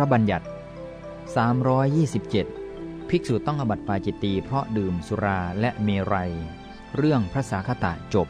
ระบัญญัติ 327 ภิกษุต้องอบัติปาจิตตีเพราะดื่มสุราและเมรัย เรื่องพระสาคตะจบ